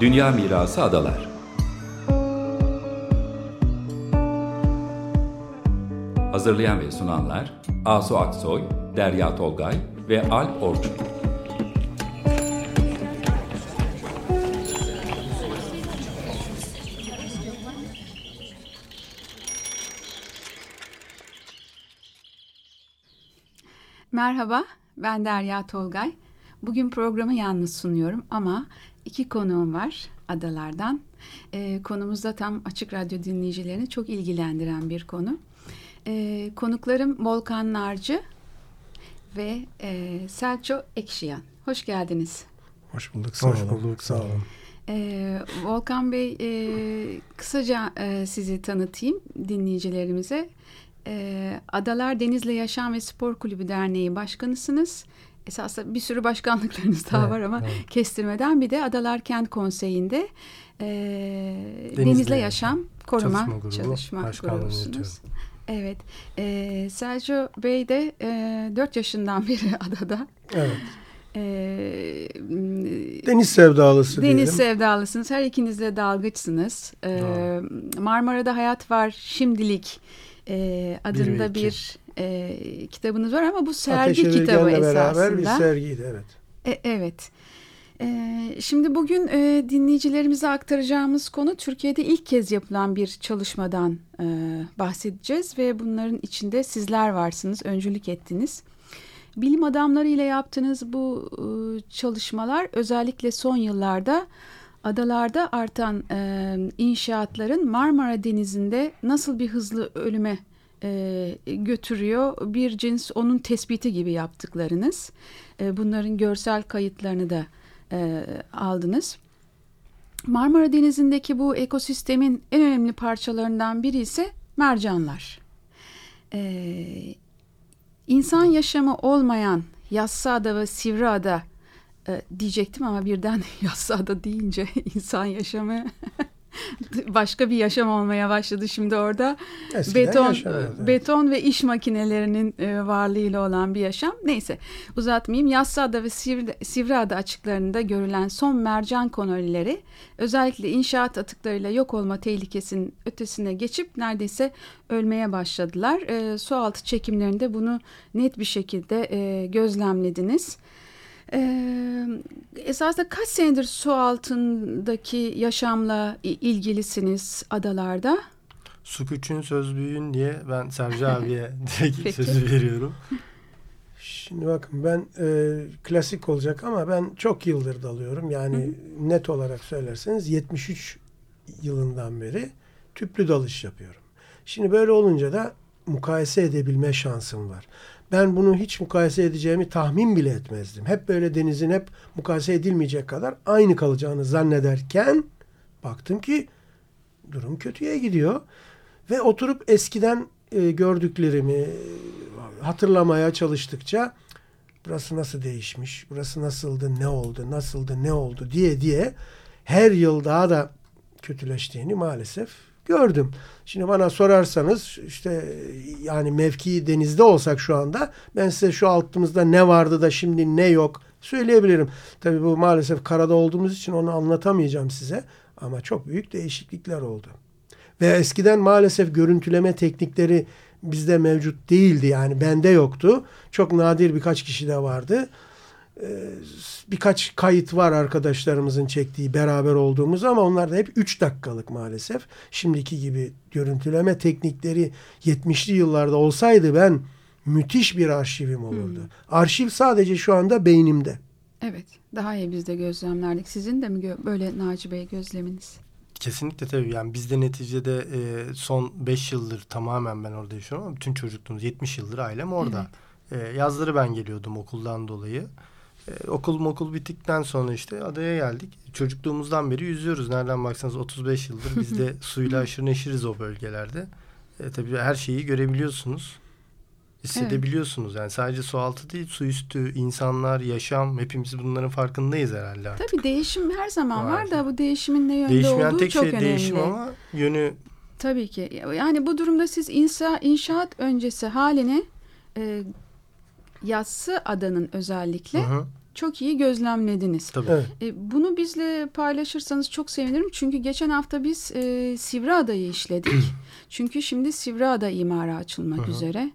Dünya Mirası Adalar Hazırlayan ve sunanlar Asu Aksoy, Derya Tolgay ve Alp Orçun. Merhaba, ben Derya Tolgay. Bugün programı yalnız sunuyorum ama iki konuğum var adalardan. Ee, konumuz da tam Açık Radyo dinleyicilerini çok ilgilendiren bir konu. Ee, konuklarım Volkan Narcı ve e, Selçuk Ekşiyan. Hoş geldiniz. Hoş bulduk, sağ Hoş olun. bulduk, sağ olun. Ee, Volkan Bey, e, kısaca e, sizi tanıtayım dinleyicilerimize. E, Adalar Denizli Yaşam ve Spor Kulübü Derneği Başkanısınız. Esasında bir sürü başkanlıklarınız daha evet, var ama evet. kestirmeden bir de Adalar Kent Konseyi'nde e, Denizli, Denizli Yaşam Koruma Çalışma, grubu, çalışma grubusunuz. Evet. E, Selçuk Bey de e, 4 yaşından beri adada. Evet. E, deniz sevdalısı Deniz diyelim. sevdalısınız. Her ikiniz de dalgıçsınız. E, Marmara'da Hayat Var şimdilik e, adında bir, bir e, kitabınız var ama bu sergi Ateş kitabı esasında. beraber bir sergiydi evet. E, evet. E, şimdi bugün e, dinleyicilerimize aktaracağımız konu Türkiye'de ilk kez yapılan bir çalışmadan e, bahsedeceğiz ve bunların içinde sizler varsınız, öncülük ettiniz. Bilim adamları ile yaptığınız bu e, çalışmalar özellikle son yıllarda adalarda artan e, inşaatların Marmara Denizi'nde nasıl bir hızlı ölüme e, götürüyor bir cins onun tespiti gibi yaptıklarınız. E, bunların görsel kayıtlarını da e, aldınız. Marmara Denizi'ndeki bu ekosistemin en önemli parçalarından biri ise mercanlar. Ee, insan yaşamı olmayan Yassıada ve Sivriada e, diyecektim ama birden Yassıada deyince insan yaşamı başka bir yaşam olmaya başladı şimdi orada. Eskiden beton beton ve iş makinelerinin e, varlığıyla olan bir yaşam. Neyse uzatmayayım. Yassıada ve Sivri, Sivriada açıklarında görülen son mercan kolonileri özellikle inşaat atıklarıyla yok olma tehlikesinin ötesine geçip neredeyse ölmeye başladılar. E, sualtı çekimlerinde bunu net bir şekilde e, gözlemlediniz. Ee, esasında kaç senedir su altındaki yaşamla ilgilisiniz adalarda? Su küçüğün söz büyüğün diye ben Serci abiye direkt sözü veriyorum. Şimdi bakın ben e, klasik olacak ama ben çok yıldır dalıyorum. Yani Hı. net olarak söylerseniz 73 yılından beri tüplü dalış yapıyorum. Şimdi böyle olunca da mukayese edebilme şansım var. Ben bunu hiç mukayese edeceğimi tahmin bile etmezdim. Hep böyle denizin hep mukayese edilmeyecek kadar aynı kalacağını zannederken baktım ki durum kötüye gidiyor. Ve oturup eskiden e, gördüklerimi hatırlamaya çalıştıkça burası nasıl değişmiş, burası nasıldı, ne oldu, nasıldı, ne oldu diye diye her yıl daha da kötüleştiğini maalesef gördüm. Şimdi bana sorarsanız işte yani mevki denizde olsak şu anda ben size şu altımızda ne vardı da şimdi ne yok söyleyebilirim. Tabii bu maalesef karada olduğumuz için onu anlatamayacağım size ama çok büyük değişiklikler oldu. Ve eskiden maalesef görüntüleme teknikleri bizde mevcut değildi yani bende yoktu. Çok nadir birkaç kişi de vardı. Ee, birkaç kayıt var arkadaşlarımızın çektiği beraber olduğumuz ama onlar da hep 3 dakikalık maalesef. Şimdiki gibi görüntüleme teknikleri 70'li yıllarda olsaydı ben müthiş bir arşivim olurdu. Hmm. Arşiv sadece şu anda beynimde. Evet daha iyi biz de gözlemlerdik. Sizin de mi böyle Naci Bey gözleminiz? Kesinlikle tabii yani bizde neticede e, son 5 yıldır tamamen ben orada yaşıyorum ama bütün çocukluğumuz 70 yıldır ailem orada. Evet. E, yazları ben geliyordum okuldan dolayı. Ee, okul okul bittikten sonra işte adaya geldik. Çocukluğumuzdan beri yüzüyoruz. Nereden baksanız 35 yıldır biz de suyla aşırı neşiriz o bölgelerde. E, tabii her şeyi görebiliyorsunuz. Hissedebiliyorsunuz. Evet. Yani sadece su altı değil, su üstü, insanlar, yaşam hepimiz bunların farkındayız herhalde artık. Tabii değişim her zaman var, var da bu değişimin ne yönde Değişmeyen olduğu tek çok şey önemli. değişim ama yönü Tabii ki. Yani bu durumda siz insa, inşaat öncesi halini e, Yassı Adanın özellikle hı hı. çok iyi gözlemlediniz. Tabii. Evet. E, bunu bizle paylaşırsanız çok sevinirim. Çünkü geçen hafta biz e, Sivriada'yı işledik. Çünkü şimdi Sivriada imara açılmak Hı-hı. üzere.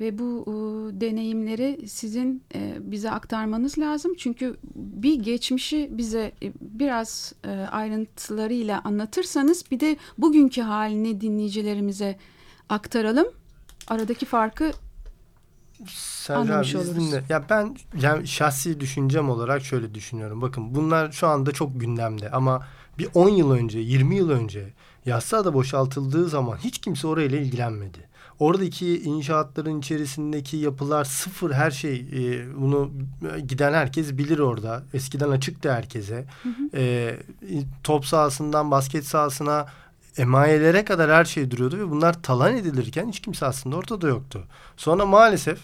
Ve bu e, deneyimleri sizin e, bize aktarmanız lazım. Çünkü bir geçmişi bize e, biraz e, ayrıntılarıyla anlatırsanız bir de bugünkü halini dinleyicilerimize aktaralım. Aradaki farkı Serra izninle. Ya ben yani şahsi düşüncem olarak şöyle düşünüyorum. Bakın bunlar şu anda çok gündemde ama bir 10 yıl önce, 20 yıl önce Yassıada boşaltıldığı zaman hiç kimse orayla ilgilenmedi. Oradaki inşaatların içerisindeki yapılar sıfır her şey e, bunu giden herkes bilir orada. Eskiden açıktı herkese. Hı hı. E, top sahasından basket sahasına emayelere kadar her şey duruyordu ve bunlar talan edilirken hiç kimse aslında ortada yoktu. Sonra maalesef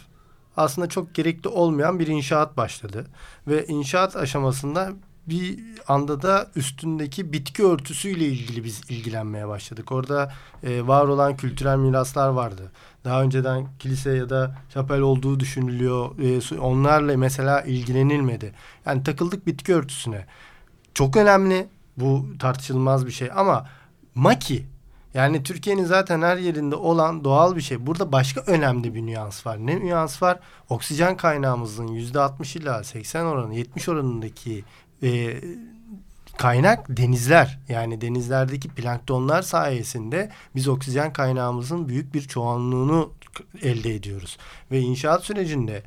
aslında çok gerekli olmayan bir inşaat başladı ve inşaat aşamasında bir anda da üstündeki bitki örtüsüyle ilgili biz ilgilenmeye başladık. Orada e, var olan kültürel miraslar vardı. Daha önceden kilise ya da şapel olduğu düşünülüyor. E, onlarla mesela ilgilenilmedi. Yani takıldık bitki örtüsüne. Çok önemli. Bu tartışılmaz bir şey ama maki yani Türkiye'nin zaten her yerinde olan doğal bir şey. Burada başka önemli bir nüans var. Ne nüans var? Oksijen kaynağımızın yüzde 60 ila 80 oranı 70 oranındaki e, kaynak denizler. Yani denizlerdeki planktonlar sayesinde biz oksijen kaynağımızın büyük bir çoğunluğunu elde ediyoruz. Ve inşaat sürecinde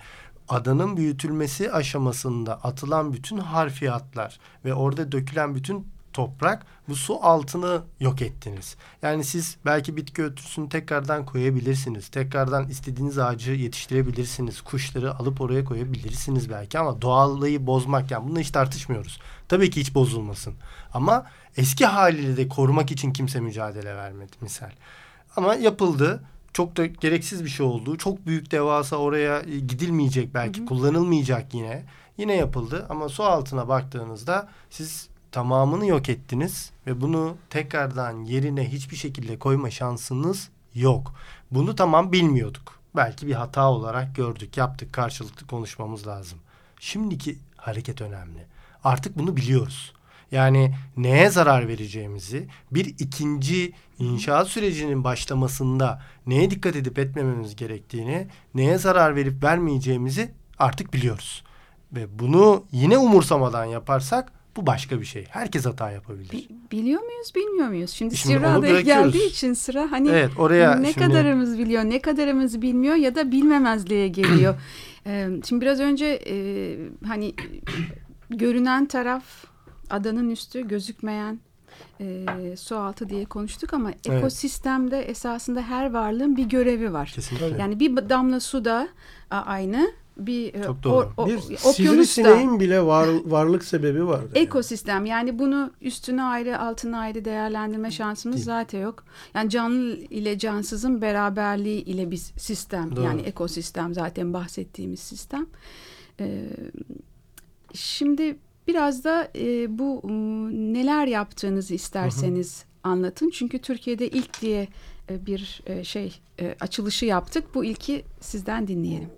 adanın büyütülmesi aşamasında atılan bütün harfiyatlar ve orada dökülen bütün toprak bu su altını yok ettiniz. Yani siz belki bitki örtüsünü tekrardan koyabilirsiniz. Tekrardan istediğiniz ağacı yetiştirebilirsiniz. Kuşları alıp oraya koyabilirsiniz belki ama doğallığı bozmak yani bunu hiç tartışmıyoruz. Tabii ki hiç bozulmasın. Ama eski haliyle de korumak için kimse mücadele vermedi misal. Ama yapıldı çok da gereksiz bir şey oldu. Çok büyük devasa oraya gidilmeyecek belki hı hı. kullanılmayacak yine. Yine yapıldı ama su altına baktığınızda siz tamamını yok ettiniz ve bunu tekrardan yerine hiçbir şekilde koyma şansınız yok. Bunu tamam bilmiyorduk. Belki bir hata olarak gördük, yaptık, karşılıklı konuşmamız lazım. Şimdiki hareket önemli. Artık bunu biliyoruz. Yani neye zarar vereceğimizi bir ikinci inşaat sürecinin başlamasında neye dikkat edip etmememiz gerektiğini, neye zarar verip vermeyeceğimizi artık biliyoruz. Ve bunu yine umursamadan yaparsak bu başka bir şey. Herkes hata yapabilir. Bi biliyor muyuz, bilmiyor muyuz? Şimdi, şimdi sırada geldiği için sıra hani evet, oraya ne şimdi... kadarımız biliyor, ne kadarımız bilmiyor ya da bilmemezliğe geliyor. ee, şimdi biraz önce e, hani görünen taraf adanın üstü, gözükmeyen e, su altı diye konuştuk ama evet. ekosistemde esasında her varlığın bir görevi var. Kesinlikle. Yani bir damla su da aynı bir e, Çok doğru. O, o, bir sivrisineğin bile var, varlık sebebi var. Ekosistem yani. yani bunu üstüne ayrı altına ayrı değerlendirme şansımız Değil. zaten yok. Yani canlı ile cansızın beraberliği ile bir sistem doğru. yani ekosistem zaten bahsettiğimiz sistem. Ee, şimdi biraz da e, bu neler yaptığınızı isterseniz hı hı. anlatın. Çünkü Türkiye'de ilk diye e, bir e, şey açılışı yaptık. Bu ilki sizden dinleyelim.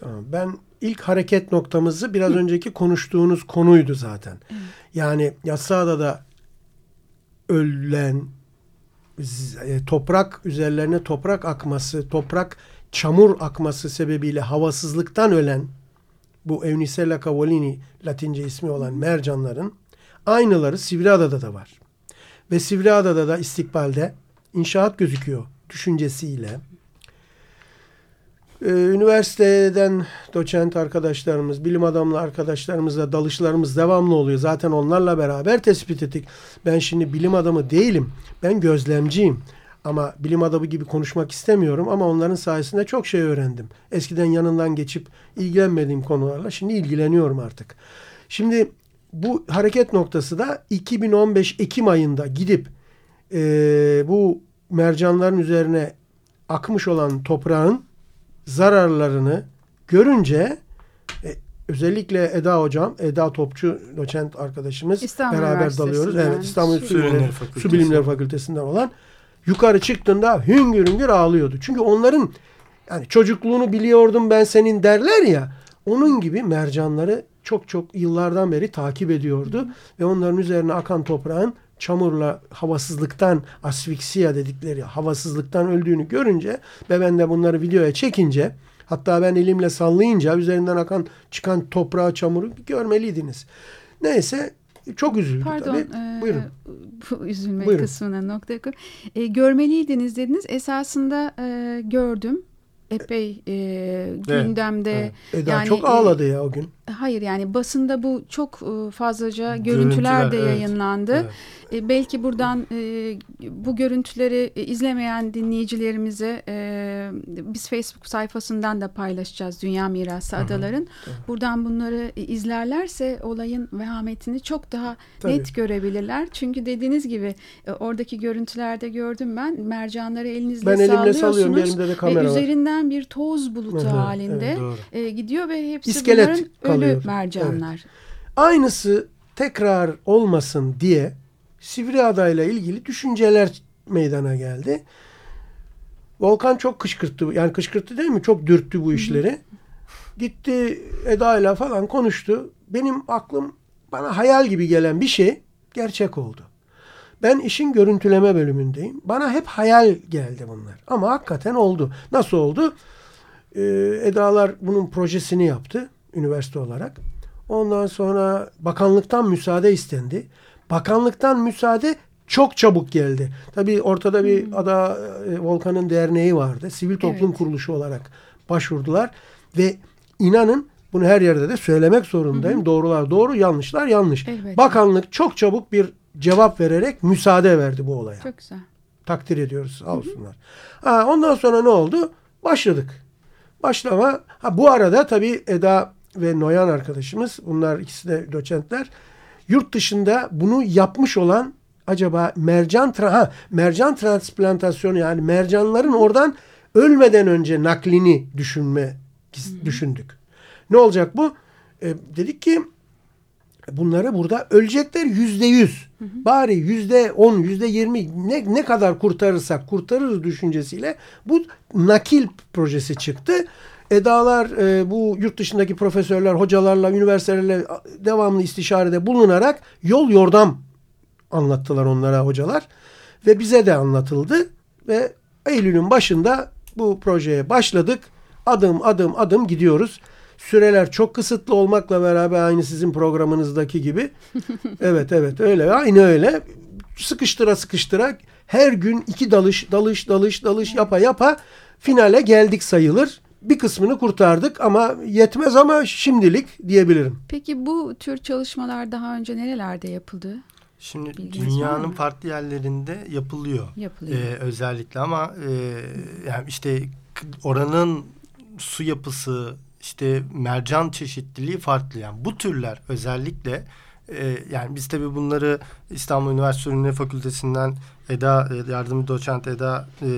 Tamam. Ben ilk hareket noktamızı biraz önceki konuştuğunuz konuydu zaten. Yani Yassıada ölen e, toprak üzerlerine toprak akması, toprak çamur akması sebebiyle havasızlıktan ölen bu Eunicella cavolini Latince ismi olan mercanların aynıları Sivriada'da da var. Ve Sivriada'da da istikbalde inşaat gözüküyor düşüncesiyle üniversiteden doçent arkadaşlarımız, bilim adamlı arkadaşlarımızla dalışlarımız devamlı oluyor. Zaten onlarla beraber tespit ettik. Ben şimdi bilim adamı değilim. Ben gözlemciyim. Ama bilim adamı gibi konuşmak istemiyorum ama onların sayesinde çok şey öğrendim. Eskiden yanından geçip ilgilenmediğim konularla şimdi ilgileniyorum artık. Şimdi bu hareket noktası da 2015 Ekim ayında gidip e, bu mercanların üzerine akmış olan toprağın zararlarını görünce e, özellikle Eda hocam, Eda Topçu doçent arkadaşımız İstanbul beraber dalıyoruz. Evet, İstanbul Su, Su Bilimleri, Fakültesi. Su Bilimleri Fakültesinden olan yukarı çıktığında hüngür hüngür ağlıyordu. Çünkü onların yani çocukluğunu biliyordum ben senin derler ya onun gibi mercanları çok çok yıllardan beri takip ediyordu. Ve onların üzerine akan toprağın çamurla havasızlıktan asfiksiya dedikleri havasızlıktan öldüğünü görünce ve ben de bunları videoya çekince hatta ben elimle sallayınca üzerinden akan çıkan toprağı çamuru görmeliydiniz. Neyse çok üzüldüm Pardon, tabii. E, Buyurun. Bu üzülme Buyurun. kısmına nokta koy. E, görmeliydiniz dediniz. Esasında e, gördüm. Epey e, gündemde. Evet. Eda Yani, çok e, ağladı ya o gün. Hayır yani basında bu çok fazlaca Görüntüler, görüntüler de yayınlandı. Evet. E, belki buradan bu görüntüleri izlemeyen dinleyicilerimize biz Facebook sayfasından da paylaşacağız Dünya Mirası Adaların. Buradan bunları izlerlerse olayın vehametini çok daha Tabii. net görebilirler. Çünkü dediğiniz gibi oradaki görüntülerde gördüm ben mercanları elinizle Ben elimle sallıyorsunuz sallıyorum. Elimde de kamera var. üzerinden bir toz bulutu Evet, halinde evet, doğru. gidiyor ve hepsi İskelet bunların kalıyor. ölü mercanlar. Aynısı tekrar olmasın diye Sivriada ile ilgili düşünceler meydana geldi. Volkan çok kışkırttı. Yani kışkırttı değil mi? Çok dürttü bu işleri. Gitti Eda ile falan konuştu. Benim aklım bana hayal gibi gelen bir şey gerçek oldu. Ben işin görüntüleme bölümündeyim. Bana hep hayal geldi bunlar. Ama hakikaten oldu. Nasıl oldu? Ee, Edalar bunun projesini yaptı üniversite olarak. Ondan sonra bakanlıktan müsaade istendi. Bakanlıktan müsaade çok çabuk geldi. Tabii ortada bir ada e, Volkan'ın derneği vardı. Sivil toplum Evet. kuruluşu olarak başvurdular ve inanın bunu her yerde de söylemek zorundayım. Doğrular doğru, yanlışlar yanlış. Elbette. Bakanlık çok çabuk bir cevap vererek müsaade verdi bu olaya. Çok güzel. Takdir ediyoruz sağ olsunlar. Ha, ondan sonra ne oldu? Başladık. Başlama. Ha, bu arada tabii Eda ve Noyan arkadaşımız bunlar ikisi de doçentler. Yurt dışında bunu yapmış olan acaba mercan tra ha, mercan transplantasyonu yani mercanların oradan ölmeden önce naklini düşünme düşündük. Ne olacak bu? E, dedik ki bunları burada ölecekler yüzde yüz. Bari yüzde on, yüzde yirmi ne, ne kadar kurtarırsak kurtarırız düşüncesiyle bu nakil projesi çıktı. Edalar e, bu yurt dışındaki profesörler, hocalarla, üniversitelerle devamlı istişarede bulunarak yol yordam anlattılar onlara hocalar. Ve bize de anlatıldı. Ve Eylül'ün başında bu projeye başladık. Adım adım adım gidiyoruz. Süreler çok kısıtlı olmakla beraber aynı sizin programınızdaki gibi. evet evet öyle aynı öyle. Sıkıştıra sıkıştıra her gün iki dalış dalış dalış dalış yapa yapa finale geldik sayılır. Bir kısmını kurtardık ama yetmez ama şimdilik diyebilirim. Peki bu tür çalışmalar daha önce nerelerde yapıldı? Şimdi Bilginiz dünyanın farklı yerlerinde yapılıyor. Yapılıyor. Ee, özellikle ama e, yani işte oranın su yapısı işte mercan çeşitliliği farklı. Yani bu türler özellikle e, yani biz tabii bunları İstanbul Üniversitesi Ürünleri Fakültesinden Eda e, yardımcı doçent Eda e,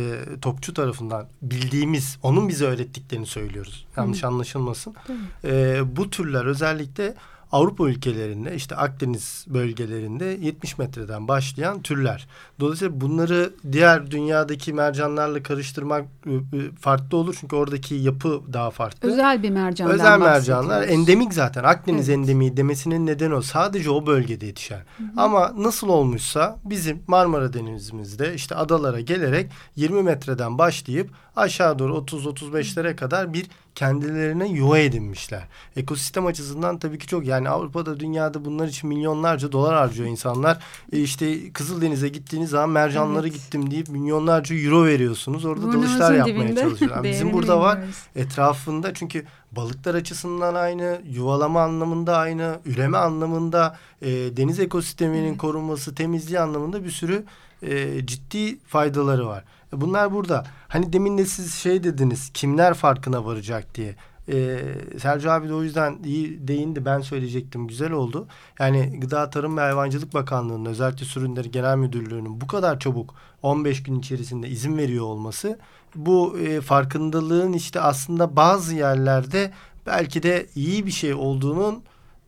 Topçu tarafından bildiğimiz onun bize öğrettiklerini söylüyoruz. Yanlış anlaşılmasın. Tabii. E, bu türler özellikle Avrupa ülkelerinde işte Akdeniz bölgelerinde 70 metreden başlayan türler. Dolayısıyla bunları diğer dünyadaki mercanlarla karıştırmak e, e, farklı olur. Çünkü oradaki yapı daha farklı. Özel bir mercandan Özel mercanlar endemik zaten. Akdeniz Evet. endemiği demesinin nedeni o. Sadece o bölgede yetişen. Ama nasıl olmuşsa bizim Marmara Denizimizde işte adalara gelerek 20 metreden başlayıp aşağı doğru 30-35'lere kadar bir kendilerine yuva edinmişler. Ekosistem açısından tabii ki çok yani Avrupa'da dünyada bunlar için milyonlarca dolar harcıyor insanlar. E işte Kızıldeniz'e gittiğiniz zaman mercanları Evet. gittim deyip milyonlarca euro veriyorsunuz. Orada Burnumuzun dalışlar yapmaya çalışıyorlar. Bizim değerini burada var etrafında çünkü balıklar açısından aynı, yuvalama anlamında aynı, üreme anlamında, e, deniz ekosisteminin korunması, temizliği anlamında bir sürü e, ciddi faydaları var. Bunlar burada. Hani demin de siz şey dediniz, kimler farkına varacak diye. E, Sergio abi de o yüzden iyi değindi. Ben söyleyecektim. Güzel oldu. Yani Gıda Tarım ve Hayvancılık Bakanlığı'nın özellikle Sürünleri Genel Müdürlüğü'nün bu kadar çabuk 15 gün içerisinde izin veriyor olması bu e, farkındalığın işte aslında bazı yerlerde belki de iyi bir şey olduğunun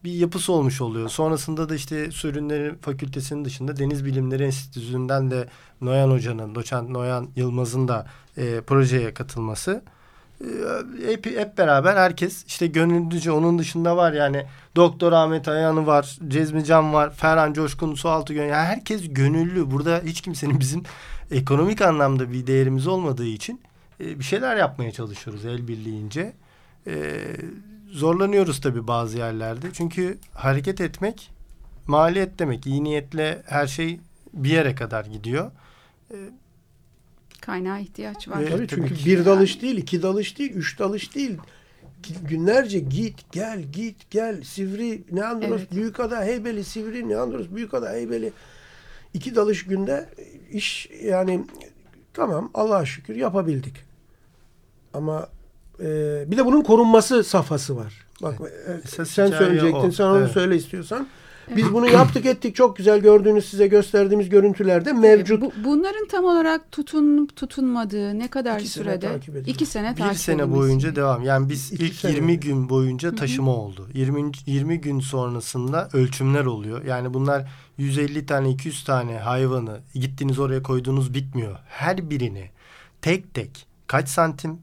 bir yapısı olmuş oluyor. Sonrasında da işte Su Fakültesinin dışında Deniz Bilimleri Enstitüsü'nden de Noyan Hoca'nın, doçent Noyan Yılmaz'ın da e, projeye katılması Ee, hep, hep beraber herkes işte gönüllüce onun dışında var yani Doktor Ahmet Ayanı var, Cezmi Can var, Ferhan Coşkun, Sualtı Gönül. Yani herkes gönüllü. Burada hiç kimsenin bizim ekonomik anlamda bir değerimiz olmadığı için e, bir şeyler yapmaya çalışıyoruz el birliğince. E, zorlanıyoruz tabii bazı yerlerde. Çünkü hareket etmek maliyet demek. İyi niyetle her şey bir yere kadar gidiyor. E, Kaynağa ihtiyaç var. Evet, tabii çünkü tabii bir dalış değil, iki dalış değil, üç dalış değil. Günlerce git, gel, git, gel. Sivri, Neandros, evet. Büyükada, Heybeli, Sivri, Neandros, Büyükada, Heybeli. İki dalış günde iş yani tamam Allah'a şükür yapabildik. Ama e, bir de bunun korunması safhası var. Bak evet. e, sen söyleyecektin, o. sen onu evet. söyle istiyorsan. Biz bunu yaptık ettik çok güzel gördüğünüz size gösterdiğimiz görüntülerde mevcut. Bu, bunların tam olarak tutun tutunmadığı ne kadar İki sürede? Sene İki sene Bir takip sene boyunca devam. Yani biz İki ilk sene 20 gün boyunca taşıma Hı -hı. oldu. 20 20 gün sonrasında ölçümler oluyor. Yani bunlar 150 tane 200 tane hayvanı gittiniz oraya koyduğunuz bitmiyor. Her birini tek tek kaç santim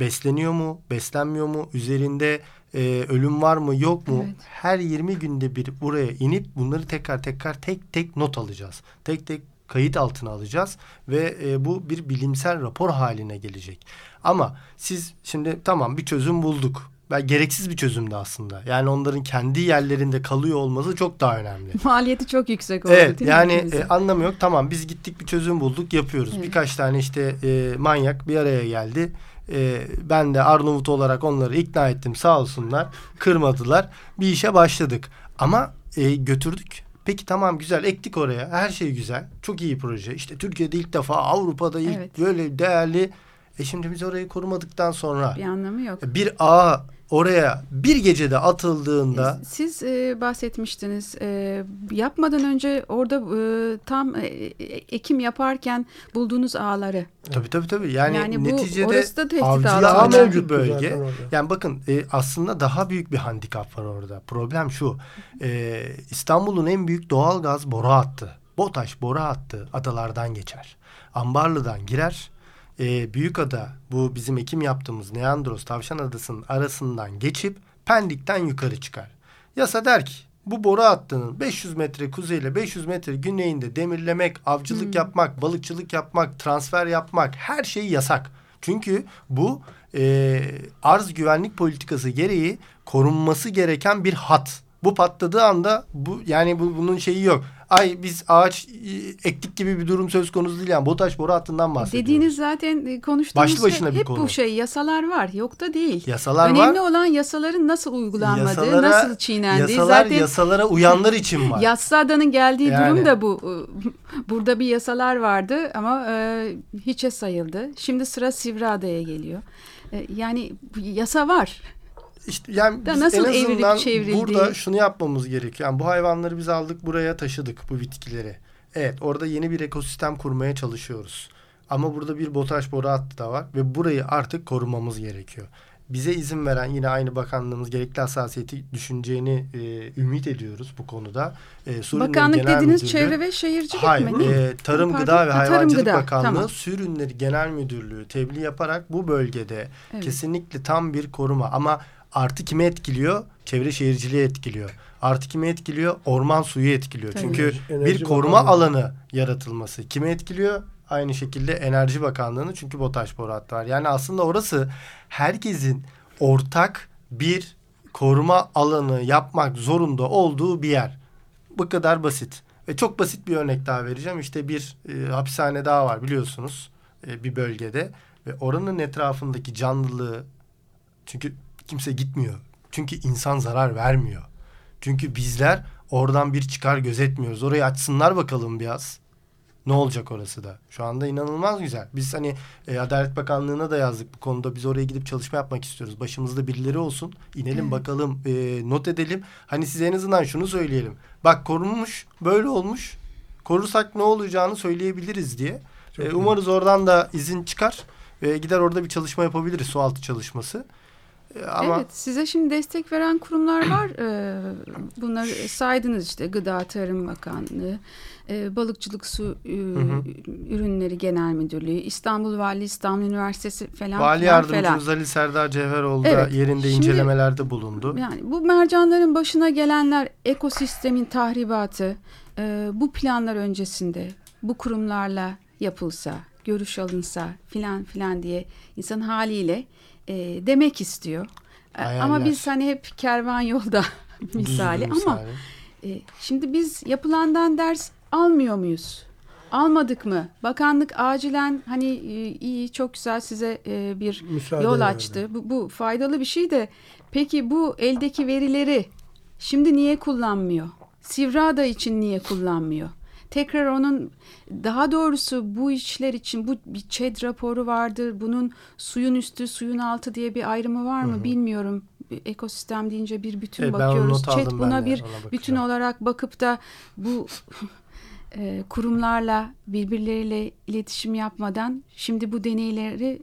besleniyor mu, beslenmiyor mu, üzerinde e, ölüm var mı yok mu evet. her 20 günde bir buraya inip bunları tekrar tekrar tek tek not alacağız. Tek tek kayıt altına alacağız ve e, bu bir bilimsel rapor haline gelecek. Ama siz şimdi tamam bir çözüm bulduk. Ben gereksiz bir çözümdü aslında. Yani onların kendi yerlerinde kalıyor olması çok daha önemli. Maliyeti çok yüksek oldu. Evet yani e, anlamı yok. Tamam biz gittik bir çözüm bulduk yapıyoruz. Evet. Birkaç tane işte e, manyak bir araya geldi e, ben de Arnavut olarak onları ikna ettim sağ olsunlar. Kırmadılar. Bir işe başladık. Ama e, götürdük. Peki tamam güzel ektik oraya. Her şey güzel. Çok iyi proje. İşte Türkiye'de ilk defa Avrupa'da ilk evet. böyle değerli. E şimdi biz orayı korumadıktan sonra. Bir anlamı yok. Bir ağ oraya bir gecede atıldığında siz e, bahsetmiştiniz. E, yapmadan önce orada e, tam e, ekim yaparken bulduğunuz ağları. Tabii tabii tabii. Yani, yani bu, neticede avcılar mevcut bölge. yani bakın e, aslında daha büyük bir handikap var orada. Problem şu e, İstanbul'un en büyük doğal gaz boru hattı. BOTAŞ boru hattı adalardan geçer. Ambarlı'dan girer e, Büyükada bu bizim ekim yaptığımız Neandros Tavşan Adası'nın arasından geçip Pendik'ten yukarı çıkar. Yasa der ki bu boru hattının 500 metre kuzeyle 500 metre güneyinde demirlemek, avcılık hmm. yapmak, balıkçılık yapmak, transfer yapmak her şey yasak. Çünkü bu e, arz güvenlik politikası gereği korunması gereken bir hat. Bu patladığı anda bu yani bu, bunun şeyi yok ay biz ağaç e, ektik gibi bir durum söz konusu değil. Yani BOTAŞ boru hattından bahsediyoruz. Dediğiniz zaten e, konuştuğumuz Başlı başına şey, hep konu. bu şey yasalar var yok da değil. Yasalar Önemli var. Önemli olan yasaların nasıl uygulanmadığı, yasalara, nasıl çiğnendiği. Yasalar zaten yasalara uyanlar için var. Yassıada'nın geldiği yani. durum da bu. Burada bir yasalar vardı ama e, hiçe sayıldı. Şimdi sıra Sivriada'ya geliyor. E, yani yasa var. İşte yani biz nasıl en azından burada şunu yapmamız gerekiyor. Yani bu hayvanları biz aldık buraya taşıdık bu bitkileri. Evet orada yeni bir ekosistem kurmaya çalışıyoruz. Ama burada bir botaş boru hattı da var ve burayı artık korumamız gerekiyor. Bize izin veren yine aynı bakanlığımız gerekli hassasiyeti düşüneceğini e, ümit ediyoruz bu konuda. E, Bakanlık Genel dediğiniz Müdürlüğü, Çevre ve Şehircilik hayır, mi? E, Tarım Pardon, Gıda ve Hayvancılık Gıda, Bakanlığı tamam. Su Ürünleri Genel Müdürlüğü tebliğ yaparak bu bölgede evet. kesinlikle tam bir koruma ama Artı kime etkiliyor? Çevre şehirciliği etkiliyor. Artı kime etkiliyor? Orman suyu etkiliyor. Tabii. Çünkü enerji bir koruma bakanlığı. alanı yaratılması kime etkiliyor? Aynı şekilde Enerji Bakanlığı'nı çünkü BOTAŞ boru hattı var. Yani aslında orası herkesin ortak bir koruma alanı yapmak zorunda olduğu bir yer. Bu kadar basit. Ve çok basit bir örnek daha vereceğim. İşte bir e, hapishane daha var biliyorsunuz e, bir bölgede. Ve oranın etrafındaki canlılığı çünkü kimse gitmiyor. Çünkü insan zarar vermiyor. Çünkü bizler oradan bir çıkar gözetmiyoruz. Orayı açsınlar bakalım biraz. Ne olacak orası da? Şu anda inanılmaz güzel. Biz hani e, Adalet Bakanlığı'na da yazdık bu konuda. Biz oraya gidip çalışma yapmak istiyoruz. Başımızda birileri olsun. İnelim bakalım, e, not edelim. Hani size en azından şunu söyleyelim. Bak korunmuş, böyle olmuş. Korursak ne olacağını söyleyebiliriz diye. E, umarız oradan da izin çıkar. ve gider orada bir çalışma yapabiliriz. Su altı çalışması. Ama... Evet size şimdi destek veren kurumlar var. Bunları saydınız işte Gıda Tarım Bakanlığı, Balıkçılık Su Ürünleri Genel Müdürlüğü, İstanbul Vali İstanbul Üniversitesi falan. Vali Yardımcımız Ali Serdar Cevheroğlu evet, da yerinde şimdi, incelemelerde bulundu. Yani bu mercanların başına gelenler ekosistemin tahribatı bu planlar öncesinde bu kurumlarla yapılsa, görüş alınsa filan filan diye insan haliyle e, demek istiyor. E, Hayaller. Ama biz hani hep kervan yolda misali ama e, şimdi biz yapılandan ders almıyor muyuz? Almadık mı? Bakanlık acilen hani e, iyi çok güzel size e, bir Müsaade yol açtı. Bu, bu faydalı bir şey de peki bu eldeki verileri şimdi niye kullanmıyor? Sivrada için niye kullanmıyor? Tekrar onun daha doğrusu bu işler için bu bir ÇED raporu vardır. Bunun suyun üstü suyun altı diye bir ayrımı var mı Hı-hı. bilmiyorum. Ekosistem deyince bir bütün e, bakıyoruz. ÇED buna bir bütün olarak bakıp da bu e, kurumlarla birbirleriyle iletişim yapmadan şimdi bu deneyleri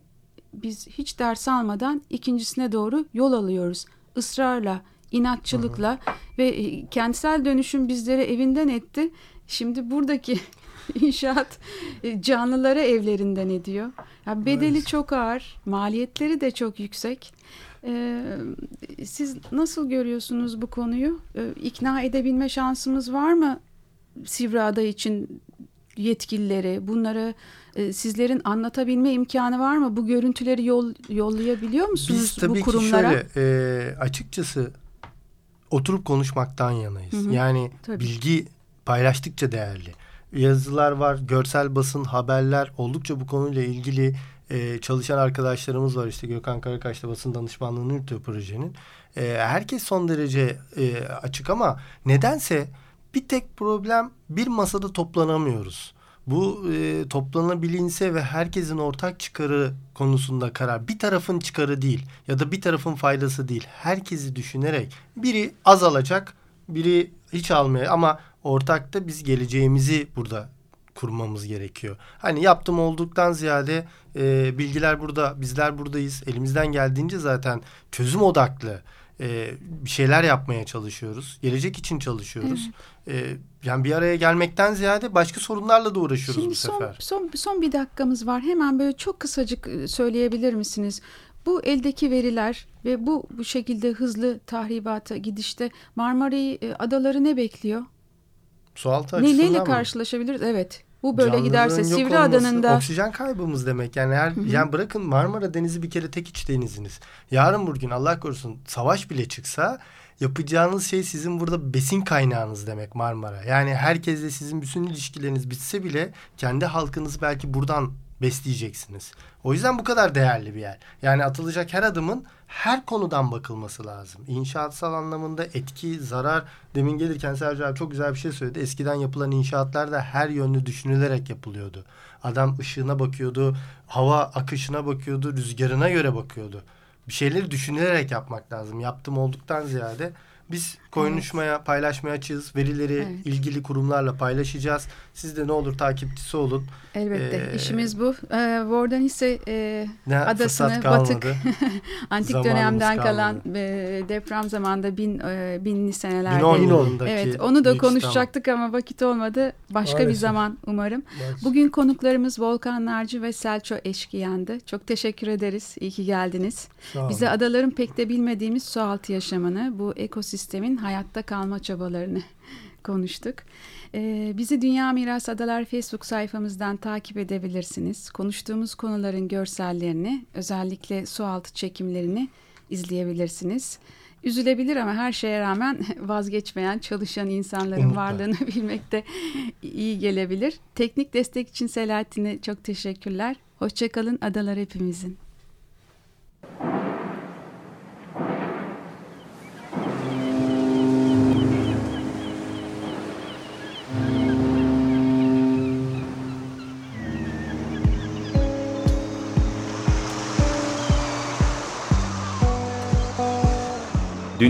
biz hiç ders almadan ikincisine doğru yol alıyoruz. Israrla, inatçılıkla hı hı. ve e, kentsel dönüşüm bizleri evinden etti. Şimdi buradaki inşaat e, canlılara evlerinden ediyor. Yani bedeli evet. çok ağır, maliyetleri de çok yüksek. Ee, siz nasıl görüyorsunuz bu konuyu? Ee, ikna edebilme şansımız var mı Sivrada için yetkilileri? Bunları e, sizlerin anlatabilme imkanı var mı? Bu görüntüleri yol, yollayabiliyor musunuz Biz tabii bu kurumlara? Ki şöyle, e, açıkçası oturup konuşmaktan yanayız. Hı hı. Yani tabii. bilgi paylaştıkça değerli. Yazılar var, görsel basın, haberler oldukça bu konuyla ilgili e, çalışan arkadaşlarımız var. İşte Gökhan Karakaş'ta basın danışmanlığını yürütüyor projenin. E, herkes son derece e, açık ama nedense bir tek problem bir masada toplanamıyoruz. Bu e, toplanabilinse ve herkesin ortak çıkarı konusunda karar bir tarafın çıkarı değil ya da bir tarafın faydası değil. Herkesi düşünerek biri az alacak, biri hiç almaya ama ortakta biz geleceğimizi burada kurmamız gerekiyor. Hani yaptım olduktan ziyade e, bilgiler burada, bizler buradayız. Elimizden geldiğince zaten çözüm odaklı e, bir şeyler yapmaya çalışıyoruz. Gelecek için çalışıyoruz. Evet. E, yani bir araya gelmekten ziyade başka sorunlarla da uğraşıyoruz Şimdi bu son, sefer. Son, son bir dakikamız var. Hemen böyle çok kısacık e, söyleyebilir misiniz? Bu eldeki veriler ve bu bu şekilde hızlı tahribata gidişte Marmara'yı e, adaları ne bekliyor? Sualtı ne, Neyle karşılaşabiliriz? Evet. Bu böyle Canlılığın giderse Sivri Adanın da oksijen kaybımız demek. Yani her Hı-hı. yani bırakın Marmara Denizi bir kere tek iç deniziniz. Yarın bugün Allah korusun savaş bile çıksa yapacağınız şey sizin burada besin kaynağınız demek Marmara. Yani herkesle sizin bütün ilişkileriniz bitse bile kendi halkınız belki buradan besleyeceksiniz. O yüzden bu kadar değerli bir yer. Yani atılacak her adımın her konudan bakılması lazım. İnşaatsal anlamında etki, zarar. Demin gelirken Sergio abi çok güzel bir şey söyledi. Eskiden yapılan inşaatlar da her yönlü düşünülerek yapılıyordu. Adam ışığına bakıyordu, hava akışına bakıyordu, rüzgarına göre bakıyordu. Bir şeyleri düşünülerek yapmak lazım. Yaptım olduktan ziyade biz konuşmaya, evet. paylaşmaya açığız. Verileri evet. ilgili kurumlarla paylaşacağız. Siz de ne olur takipçisi olun. Elbette. Ee, İşimiz bu. Ee, Vordanise e, adasını batık antik dönemden kalmadı. kalan e, deprem zamanında bin, e, binli senelerde. Bin evet, onu da konuşacaktık İstanbul. ama vakit olmadı. Başka Maalesef. bir zaman umarım. Maalesef. Bugün konuklarımız Volkan Narcı ve Selço Eşkiyan'dı. Çok teşekkür ederiz. İyi ki geldiniz. Bize adaların pek de bilmediğimiz sualtı yaşamını, bu ekosistemin hayatta kalma çabalarını konuştuk. Ee, bizi Dünya Miras Adalar Facebook sayfamızdan takip edebilirsiniz. Konuştuğumuz konuların görsellerini, özellikle sualtı çekimlerini izleyebilirsiniz. Üzülebilir ama her şeye rağmen vazgeçmeyen çalışan insanların Umutlar. varlığını bilmek de iyi gelebilir. Teknik destek için Selahattin'e çok teşekkürler. Hoşçakalın adalar hepimizin.